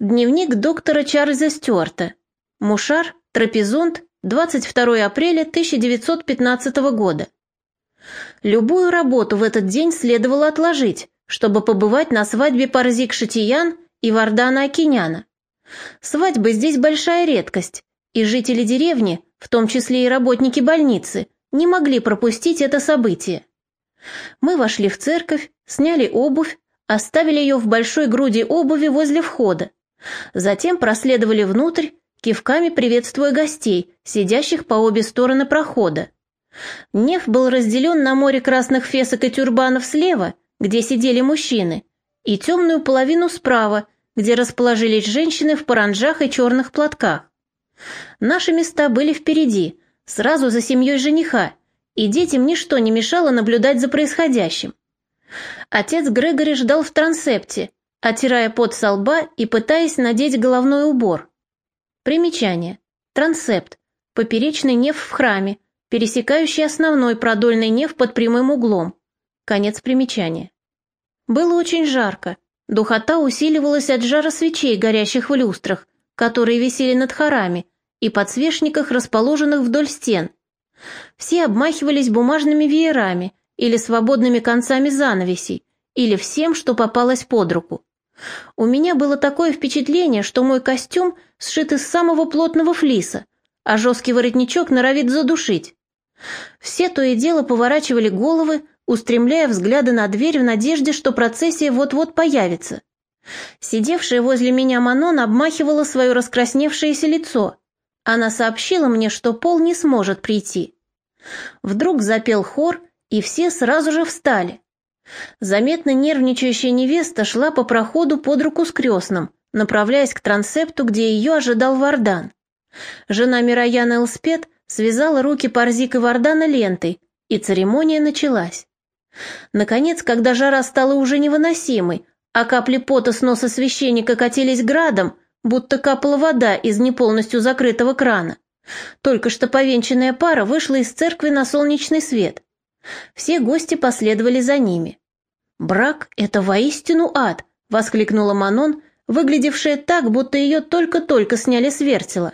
Дневник доктора Чарльза Стюарта. Мушар, Трапезунд, 22 апреля 1915 года. Любую работу в этот день следовало отложить, чтобы побывать на свадьбе Парзик Шатиян и Вардана Акиняна. Свадьбы здесь большая редкость, и жители деревни, в том числе и работники больницы, не могли пропустить это событие. Мы вошли в церковь, сняли обувь, оставили ее в большой груди обуви возле входа Затем проследовали внутрь, кивками приветствуя гостей, сидящих по обе стороны прохода. Неф был разделен на море красных фесок и тюрбанов слева, где сидели мужчины, и темную половину справа, где расположились женщины в паранжах и черных платках. Наши места были впереди, сразу за семьей жениха, и детям ничто не мешало наблюдать за происходящим. Отец Грегори ждал в трансепте, оттирая пот со лба и пытаясь надеть головной убор. Примечание. Трансепт. Поперечный неф в храме, пересекающий основной продольный неф под прямым углом. Конец примечания. Было очень жарко. Духота усиливалась от жара свечей, горящих в люстрах, которые висели над хорами, и подсвечниках, расположенных вдоль стен. Все обмахивались бумажными веерами или свободными концами занавесей, или всем, что попалось под руку. У меня было такое впечатление, что мой костюм сшит из самого плотного флиса, а жесткий воротничок норовит задушить. Все то и дело поворачивали головы, устремляя взгляды на дверь в надежде, что процессия вот-вот появится. Сидевшая возле меня Манон обмахивала свое раскрасневшееся лицо. Она сообщила мне, что Пол не сможет прийти. Вдруг запел хор, и все сразу же встали. Заметно нервничающая невеста шла по проходу под руку с крестным, направляясь к трансепту, где ее ожидал Вардан. Жена Мирояна Элспет связала руки Парзик и Вардана лентой, и церемония началась. Наконец, когда жара стала уже невыносимой, а капли пота с носа священника катились градом, будто капала вода из неполностью закрытого крана. Только что повенчанная пара вышла из церкви на солнечный свет. Все гости последовали за ними. «Брак — это воистину ад!» — воскликнула Манон, выглядевшая так, будто ее только-только сняли с вертела.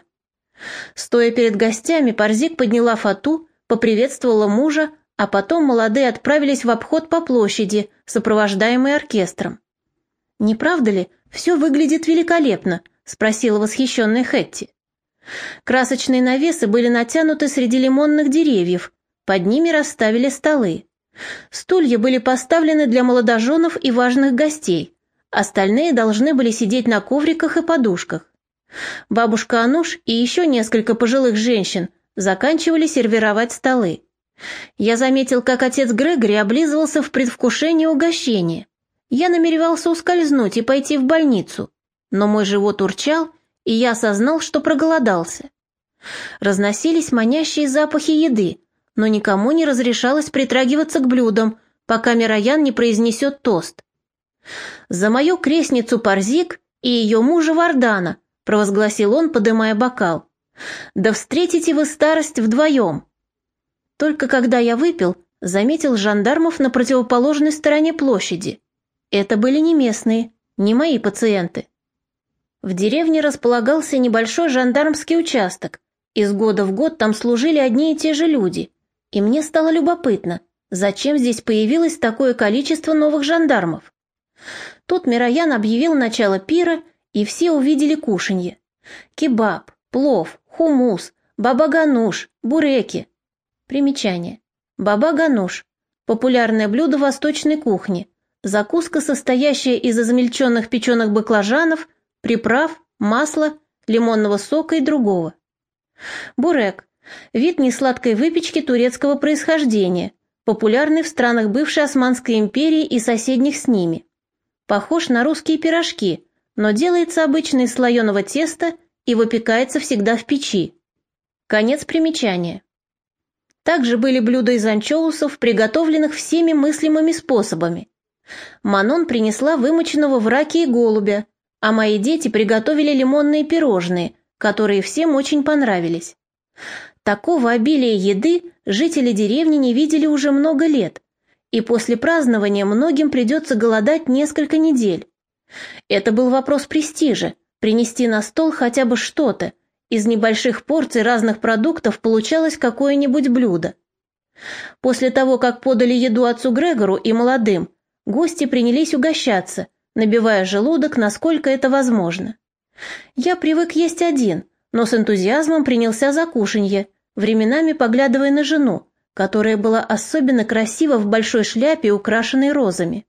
Стоя перед гостями, Парзик подняла фату, поприветствовала мужа, а потом молодые отправились в обход по площади, сопровождаемые оркестром. «Не правда ли, все выглядит великолепно?» — спросила восхищенная Хэтти. Красочные навесы были натянуты среди лимонных деревьев, под ними расставили столы. Стулья были поставлены для молодоженов и важных гостей. Остальные должны были сидеть на ковриках и подушках. Бабушка Ануш и еще несколько пожилых женщин заканчивали сервировать столы. Я заметил, как отец Грегори облизывался в предвкушении угощения. Я намеревался ускользнуть и пойти в больницу, но мой живот урчал, и я осознал, что проголодался. Разносились манящие запахи еды, но никому не разрешалось притрагиваться к блюдам, пока Мироян не произнесет тост. «За мою крестницу Парзик и ее мужа Вардана», провозгласил он, подымая бокал. «Да встретите вы старость вдвоем». Только когда я выпил, заметил жандармов на противоположной стороне площади. Это были не местные, не мои пациенты. В деревне располагался небольшой жандармский участок. Из года в год там служили одни и те же люди и мне стало любопытно, зачем здесь появилось такое количество новых жандармов. Тут Мироян объявил начало пира, и все увидели кушанье. Кебаб, плов, хумус, баба-гануш, буреки. Примечание. Баба-гануш – популярное блюдо восточной кухни, закуска, состоящая из измельченных печеных баклажанов, приправ, масла, лимонного сока и другого. Бурек Вид несладкой выпечки турецкого происхождения, популярный в странах бывшей Османской империи и соседних с ними. Похож на русские пирожки, но делается обычно из слоеного теста и выпекается всегда в печи. Конец примечания. Также были блюда из анчоусов, приготовленных всеми мыслимыми способами. Манон принесла вымоченного в раке и голубя, а мои дети приготовили лимонные пирожные, которые всем очень понравились. Такого обилия еды жители деревни не видели уже много лет, и после празднования многим придется голодать несколько недель. Это был вопрос престижа, принести на стол хотя бы что-то. Из небольших порций разных продуктов получалось какое-нибудь блюдо. После того, как подали еду отцу Грегору и молодым, гости принялись угощаться, набивая желудок, насколько это возможно. Я привык есть один, но с энтузиазмом принялся за кушанье, временами поглядывая на жену, которая была особенно красива в большой шляпе, украшенной розами.